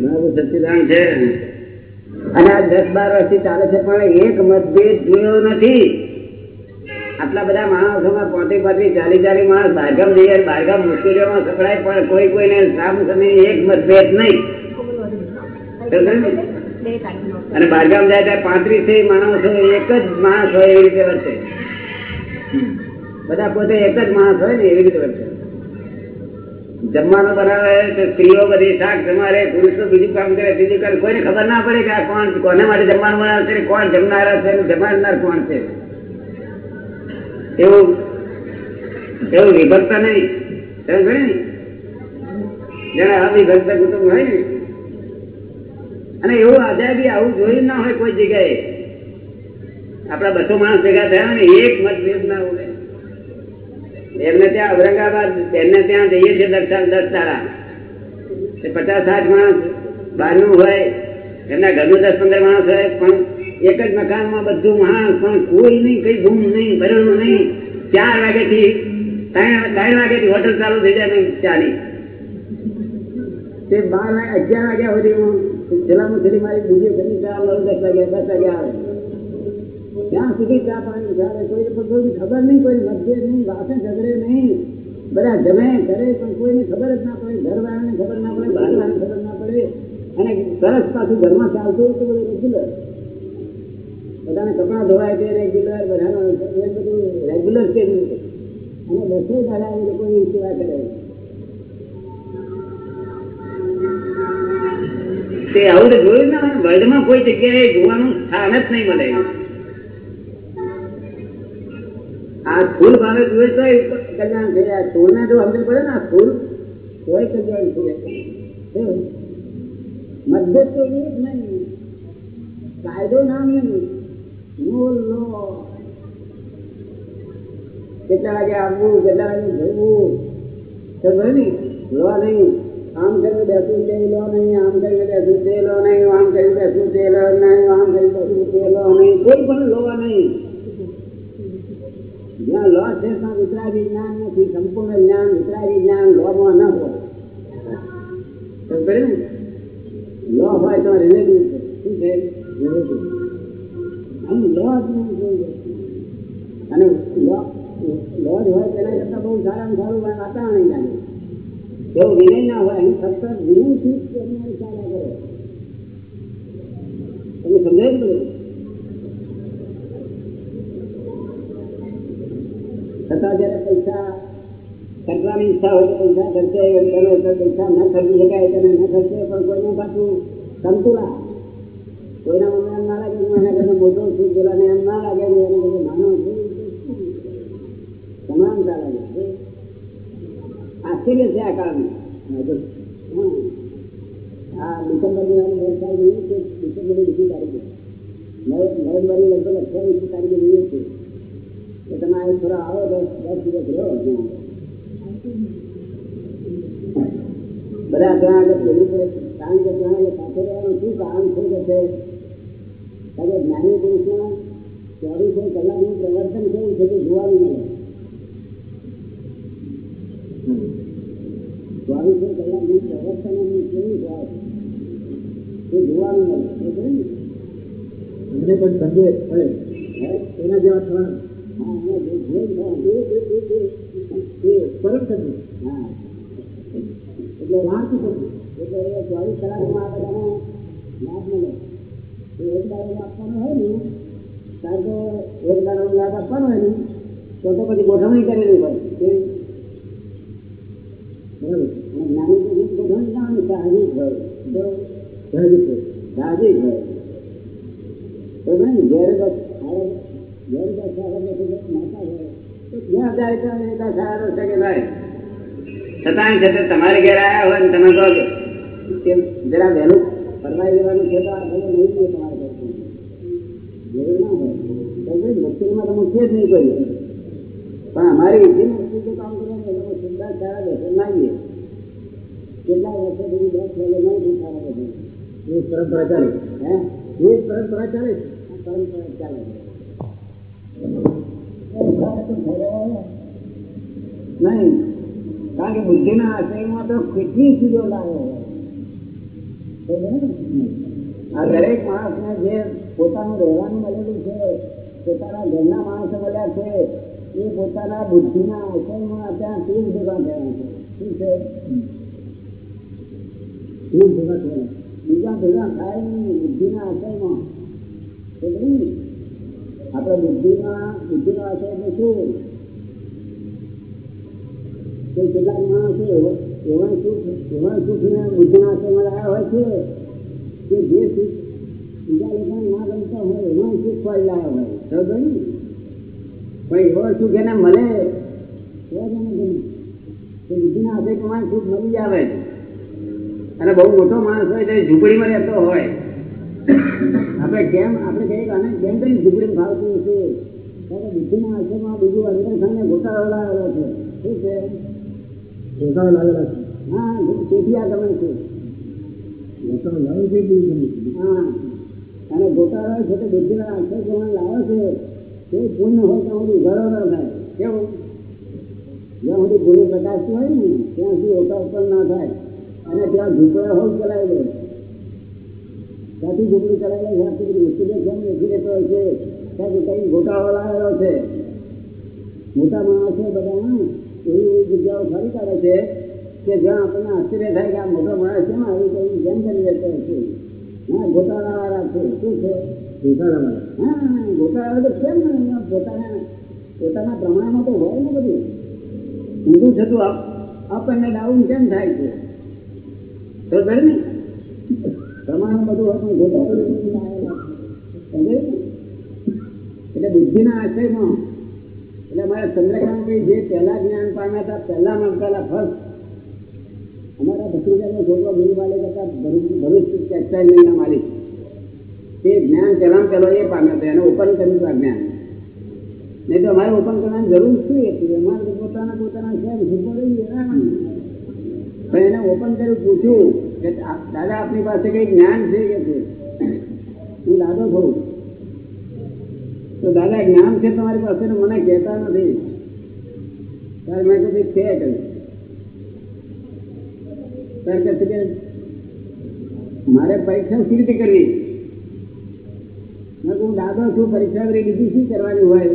મારું સચ્ચિદાન છે. અને આ દસ બાર વર્ષથી ચાલે છે પણ એક મતભેદ જોયો નથી. આટલા બધા માણસોમાં પોતે પાંત્રીસ ચાલી ચાલી માણસ બહારગામ જઈએ બહારગામ મુશ્કેલીઓમાં સકળાય પણ કોઈ કોઈને સામ સમય એક મતભેદ નહીં. અને બહારગામ જાય ત્યારે પાંત્રીસ માણસો એક જ માણસ હોય એવી રીતે વર્તે. બધા પોતે એક જ માણસ હોય ને એવી રીતે વર્તે. જમવાનું બનાવે તો સ્ત્રીઓ બધી શાક જમારે પુરુષો બીજું કામ કરે બીજું કરે કોઈને ખબર ના પડે કે આ કોણ કોને માટે જમવાનું બનાવે છે કોણ જમનારા છે જમાડનાર કોણ છે? એવું એવું વિભક્તા નહીં. સમજ ને જેને અવિભક્ત કુટુંબ હોય ને, અને એવું આઝાદી આવું જોયું ના હોય કોઈ જગ્યાએ આપડા બસો માણસ ભેગા થયા ને, એક મતભેદ ના હોય એમને ત્યાં ઔરંગાબાદ, એમને ત્યાં જઈએ છીએ દર્શન દસ તારા પચાસ સાઠ માણસ બહારનું હોય, એમના ઘરનું દસ પંદર માણસ હોય, પણ એક જ મકાનમાં બધું માણસ પણ કોઈ નહીં, કઈ ગુમ નહીં, ભરેલું નહીં. ચાર વાગ્યાથી, ત્રણ ત્રણ વાગ્યાથી હોટલ ચાલુ થઈ જાય ચાની તે બાર વાગે અગિયાર વાગ્યા સુધી હું છેલ્લા સુધી મારી બીજી ઘણી ચા નવ દસ વાગ્યા દસ વાગ્યા આવે. ત્યાં સુધી ચા પાણી ચાલે, કોઈ કોઈ ખબર નહીં, કોઈ મતભેદ નહીં વાસણ ઝઘડે નહીં. બધા જમે, કરે, પણ કોઈને ખબર જ ના પડે ઘર વાળાને ખબર ના પડે બહાર વાળાને ખબર ના પડે. અને સરસ પાછું ઘરમાં ચાલતું હોય તો બધું રેગ્યુલર બધાને કપડાં ધોવાય છે રેગ્યુલર બધાનો, એ બધું રેગ્યુલર છે. અને દસે દાડા એ લોકોની સેવા કરે તે આવું તો જોયું ને વર્લ્ડમાં કોઈ જગ્યાએ જોવાનું સ્થાન જ નહીં મળે. આ ફૂલ ભાવે જોયે તો કલ્યાણ છે આ ફૂલને જો સમજ પડે ને, આ ફૂલ કોઈ કલ્યાણ છે કેવું? મતભેદ તો નહીં. કાયદો નામ નહીં કેટલા વાગે આવવું કેટલા વાગે જવું તો ખબર ને લો નહીં આમ કરીને બેસવું તે લો નહીં આમ કરીને બેસવું તે લો નહીં આમ કરીને બેસવું તે લો નહીં આમ કરીને બેસવું તે લો નહીં કોઈ પણ લો નહીં જ્યાં લો છે ત્યાં વિતરાગી જ્ઞાન નથી સંપૂર્ણ જ્ઞાન વિતરાગી જ્ઞાન લોમાં ન હોય તો ખબર ને લો હોય તો રિલેટિવ છે શું છે રિલેટિવ અહીં લો જ નહીં જોઈએ અને લો લો જ હોય તેના કરતાં બહુ સારામાં સારું વાતાવરણ લાગે એવો વિનય ના હોય અહીં ફક્ત વિનયથી જ એમને ચાલ્યા કરે તમે સમજાય ને બધું છતાં જયારે પૈસા ખર્ચવાની ઈચ્છા હોય તો પૈસા ખર્ચે કરો તો પૈસા ન ખર્ચી શકાય તેને ન ખર્ચે પણ કોઈને પાછું સમતુલા કોઈના મને એમ લાગે એના કરતા મોટો એમ ના લાગે એના કરતા છું સમાનતા લાગે આશ્ચર્ય છે આ વેબસાઇટ જોઈએ છે તારીખે લગભગ અઠ્યાવીસમી તારીખે જોઈએ છે તો તમે થોડા આવો દસ દસ દિવસ રહો બધા ત્યાં આગળ ભેગું પડે કારણ કે ત્યાં આગળ સાથે રહેવાનું શું કારણ કે છે કારણ કે જ્ઞાની પુરુષના ચોવીસો કલાકનું પ્રવર્તન કેવું છે કે જોવાનું મળે ચોવીસો કલાકનું પ્રવર્તન એનું કેવું હોય એ જોવાનું મળે એ છે ને અમને પણ સંદેશ પડે હે? એના જેવા થવાના હા એમાં જે જે થવાનું, એ- એ- એ- એ- એ- એ પરમ સંદેશ હા એટલે વાંચી શકું એટલે એ ચોવીસ કલાકમાં આ બધાને લાભ મળે એ એક દાડો આપવાનો હોય ને કારણ કે એક દાડો લાભ આપવાનો હોય ને તો તો પછી ગોઠવણી કરેલી હોય કે બરાબર અને જ્ઞાની તો જે ગોઠવણી ના હોય સાહજિક હોય તો સાહજિક છે સાહજિક હોય તો ને ઘેર બસ આવે ઘેર બસ આવે તો બસ માતા હોય તો જ્યાં જાય ત્યાં એકા સારો છે કે ભાઈ છતાંય છતાં તમારે ઘેર આવ્યા હોય ને તમે કહો કે જરા વહેલું ફરવાઈ લેવાનું છે તો આ ભલે નહીં મુશ્કેલીમાં તો મૂકીએ જ નહીં કોઈ પણ અમારી ઈચ્છી વસ્તુ જો કામ કરે ને એમાં સુંદર સારા બેસે નાઈએ કેટલા વર્ષો સુધી દસ વાગે નહીં ઉઠી સારા બેસે એ પરંપરા ચાલે હે એ પરંપરા ચાલે છે આ પરંપરા ચાલે નહીં કારણ કે બુદ્ધિના આશયમાં તો કેટલી ચીજો લાગે છે આ દરેક માણસને જે પોતાનું રહેવાનું મળેલું છે પોતાના ઘરના માણસો મળ્યા છે એ પોતાના બુદ્ધિના આશયમાં ત્યાં તીર ભેગા થયા છે શું છે ખૂબ ભેગા થયેલા બીજા ભેગા થાય નહીં બુદ્ધિના આશયમાં એટલે નહીં આપણે બુદ્ધિમાં બુદ્ધિનો આશય એટલે શું કે કેટલાક માણસો એવા એવા સુખ એવા સુખને બુદ્ધિના આશયમાં લાવ્યા હોય છે કે જે સુખ બીજા ના ગમતા હોય લાવ્યા ને પણ એવો સુખ એને મળે તો જ એને ગમે કે બુદ્ધિના સુખ મળી આવે અને બહુ મોટો માણસ હોય તો એ ઝૂંપડીમાં રહેતો હોય. આપણે કેમ આપણે કહીએ આને કેમ કરી ઝૂંપડી ભાવતું છે કે બુદ્ધિના આશયમાં બીજું અંદર ખાને ગોટાળો લાવેલો છે. શું છે? ગોટાળો લાવેલા છે. હા તેથી આ ગમે છે ગોટાળો લાવે છે હા. અને ગોટાળા છે તે બુદ્ધિના અક્ષર પ્રમાણે લાવે છે, તે પૂર્ણ હોય ત્યાં સુધી ઘરો ન થાય. કેવું? જ્યાં સુધી પૂર્ય પ્રકાશ હોય ને, ત્યાં સુધી ઓટા ઉત્પન્ન ના થાય. અને ત્યાં ઝૂંપડા હોય ચલાવી દે. ત્યાંથી ઝૂંપડી ચલાવી દે ત્યાંથી સુધી મુશ્કેલી કેમ બેસી હોય છે, ત્યાંથી કઈ ગોટાળો લાવેલો છે. મોટા માણસો બધા એવી એવી જગ્યાઓ ફરી કાઢે છે કે જ્યાં આપણને આશ્ચર્ય થાય કે આ મોટો માણસ કેમ આવી કઈ જેમ કરી રહેતો હશે ના ગોટાળા શું છે? લાવેલા હા ગોટાળા તો કેમ ને પોતાના પોતાના પ્રમાણમાં તો હોય ને બધું. ઊંધું થતું અપ અને ડાઉન કેમ થાય છે? તો પ્રમાણમાં બધું પણ ગોટાળો. સમજાયું એટલે બુદ્ધિના આશયમાં એટલે અમારા ચંદ્રકાંતભાઈ જે પહેલા જ્ઞાન પામ્યા હતા પહેલા પહેલા ફર્સ્ટ અમારા ભત્રીજાનો છોકરો બિલવાલે કરતા ભરૂચ ભરૂચ ટેક્સટાઇલ મિલના માલિક તે જ્ઞાન પહેલામાં પહેલો એ પામ્યો હતો એને ઓપન કર્યું હતું આ જ્ઞાન નહીં તો અમારે ઓપન કરવાની જરૂર શું હતી અમારે તો પોતાના પોતાના છે ભૂખો રહીએ પણ એને ઓપન કર્યું પૂછ્યું કે આ- દાદા આપની પાસે કઈ જ્ઞાન છે કે છે હું દાદો છું તો દાદા જ્ઞાન છે તમારી પાસે ને મને કહેતા નથી ત્યારે મેં કીધું છે કહ્યું ત્યારે કહે છે કે મારે પરીક્ષા કેવી રીતે કરવી? હું દાદો છું પરીક્ષા કરી બીજી શું કરવાની હોય?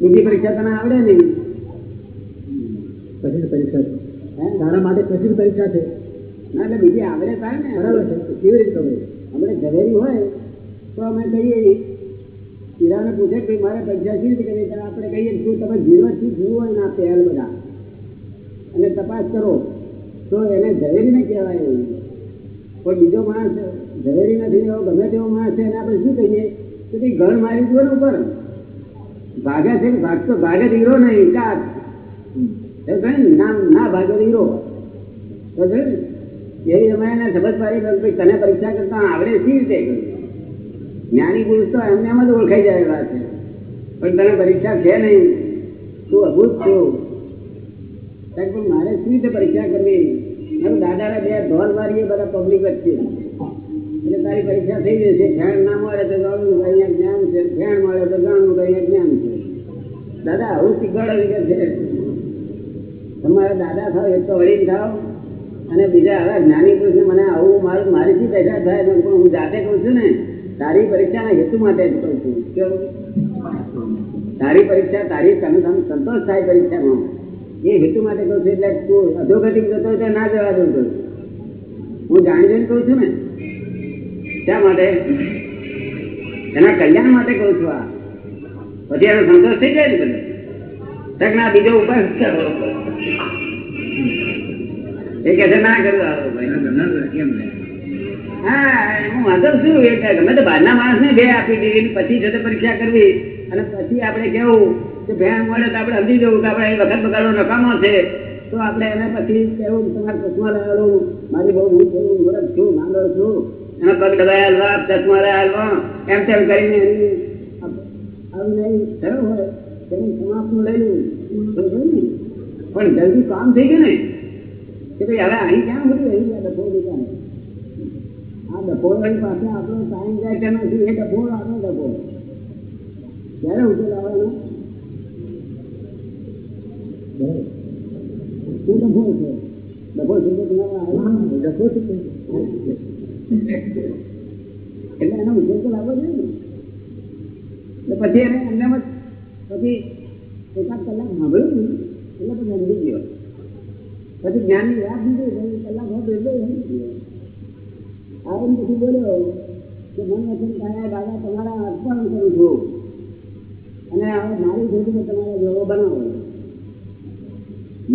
બીજી પરીક્ષા તને આવડે નહીં. પછી પરીક્ષા છે. તારા માટે પછી પરીક્ષા છે. ના એટલે બીજી આવડે થાય ને. બરાબર છે. કેવી રીતે ખબર આપણે ઘરેલી હોય તો અમે કહીએ હીરાને પૂછે કે મારે પરીક્ષા કેવી રીતે કરવી? ત્યારે આપણે કહીએ શું તમે ઝીરોથી જીવો હોય ના પહેલ બધા. અને તપાસ કરો. તો એને ઝવેરી ને કહેવાય. કોઈ બીજો માણસ ઝવેરી નથી, એવો ગમે તેવો માણસ છે, એને આપણે શું કહીએ? કે ભાઈ ઘર મારી દો ને ઉપર. ભાગે છે ને ભાગતો ભાગે દીરો નહીં ચાર ના ભાગે દીરો તો એવી એને સમજ પાડી તને પરીક્ષા કરતા આવડે સી રીતે? જ્ઞાની પુરુષ તો એમને એમ જ ઓળખાઈ જાય એવા છે. પણ તને પરીક્ષા છે નહીં. તું અભૂત છું. પણ મારે શું રીતે પરીક્ષા કરવી? મારું દાદાના બે ધોલ મારી બધા પબ્લિક વચ્ચે એટલે તારી પરીક્ષા થઈ જશે. ફેણ ના મળે તો જાણવું અહીંયા જ્ઞાન છે. ફેણ મળે તો જાણવું અહીંયા જ્ઞાન છે. દાદા, આવું શીખવાડે કે છે. તમારા દાદા થાવ, એક તો વડીલ થાવ, અને બીજા હવે જ્ઞાની કૃષ્ણ મને આવું મારું, મારી શું પૈસા થાય પણ હું જાતે કહું છું ને, તારી પરીક્ષાના હેતુ માટે જ કહું છું. કેવું? તારી પરીક્ષા તારી સંતોષ થાય પરીક્ષામાં. એ હેતુ માટે કહું છું એટલે તું અધોગતિ જતો હોય ના જવા દઉં છું હું જાણી જોઈને કહું છું ને શા માટે? એના કલ્યાણ માટે કહું છું આ. પછી એનો સંતોષ થઈ જાય ને બધો તક ના બીજો ઉપાય કરો એ કે છે ના કરવું આવો હા હું વાંધો શું? એ ગમે તે બહારના માણસને બે આપી દીધી પછી જતો પરીક્ષા કરવી. અને પછી આપણે કેવું? ભેણ મળે તો આપણે સમજી જવું કે આપણે એ વખત બગાડો નકામો છે તો આપણે એને પછી કેવું તમારે ચશ્મા લાવેલું મારી બહુ હું છું મુરત છું માંગો છું એના પગ દબાયા હાલવા ચશ્મા લઈ હાલવા એમ તેમ કરીને એની આવું નહીં થયું હોય તેનું સમાપ્ત લઈ લેવું બરોબર ને? પણ જલ્દી કામ થઈ ગયું ને કે ભાઈ હવે અહીં ક્યાં બધું રહી ગયા ડફોળ દુકાન આ ડફોળની પાસે આપણો ટાઈમ જાય કે નથી એ ડફોળ આપણો ડફોળ ક્યારે ઉકેલ આવવાનો શું ડફોળ છે ડફોળ સુધી તમારા એટલે એનો ઉકેલ તો લાવવો જોઈએ ને પછી એને એમને એમ પછી એકાદ કલાક સાંભળ્યું એટલે પછી સમજી ગયો પછી જ્ઞાનની વાત થઈ કલાક હોત એટલે સમજી ગયો આવીને પછી બોલ્યો કે મન વચન કાયા દાદા તમારા અર્પણ કરું છું અને હવે મારી જોડીને તમારા જેવો બનાવો.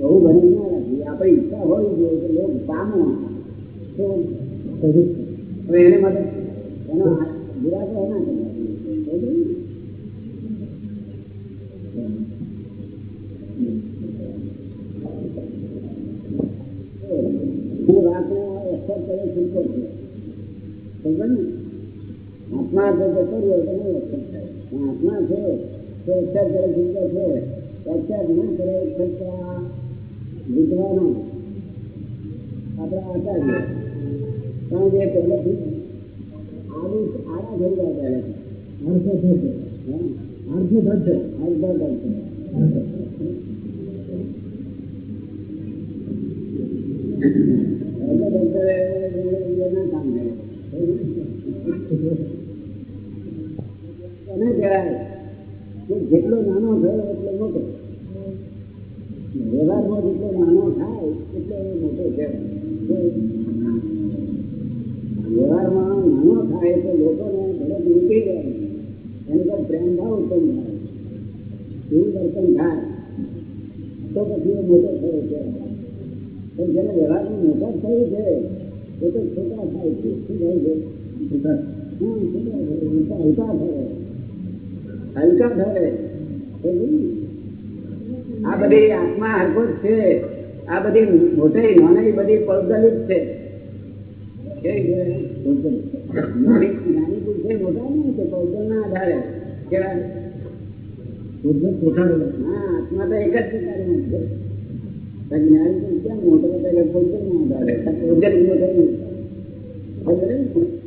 બહુ બની ના રાખી આપણી ઈચ્છા હોવી જોઈએ કે લોકો પામો તો હવે એને માટે એનો વિરાટો એના કરવા સમજ પડી ને? એ વાતને અસર કરે છૂટકો છે સમજો ને આત્મા જો જતો રહ્યો તો નહીં અસર થાય પણ આત્મા છે તો અસર કરે છૂટકો છે અસર ના કરે છતાં વિદ્વાનો આપણા આચાર્ય કારણ કે પહેલેથી આવું આડા થઈ ગયા પહેલેથી અર્થ થશે હા અર્થ થશે અર્ધ અર્ધ અર્ધ અર્ધ એના કામ કરે એને કહેવાય કે જેટલો નાનો થયો એટલો મોટો વ્યવહારમાં જેટલો નાનો થાય એટલો એ મોટો કહેવાય વ્યવહારમાં નાનો થાય તો લોકોને ઝડપ નીકળી જાય એની પર પ્રેમ ભાવ ઉત્પન્ન થાય એવું વર્તન થાય તો પછી એ મોટો થયો કહેવાય પણ જેને વ્યવહારમાં મોટા થયું છે એ તો છોટા થાય છે શું થાય છે છૂટા હમ, છોટા થાય. હલકા હલકા થાય બધી આત્મા છે. આ બધી મોટી નાની બધી પૌગલિક છે. મોટા મોટો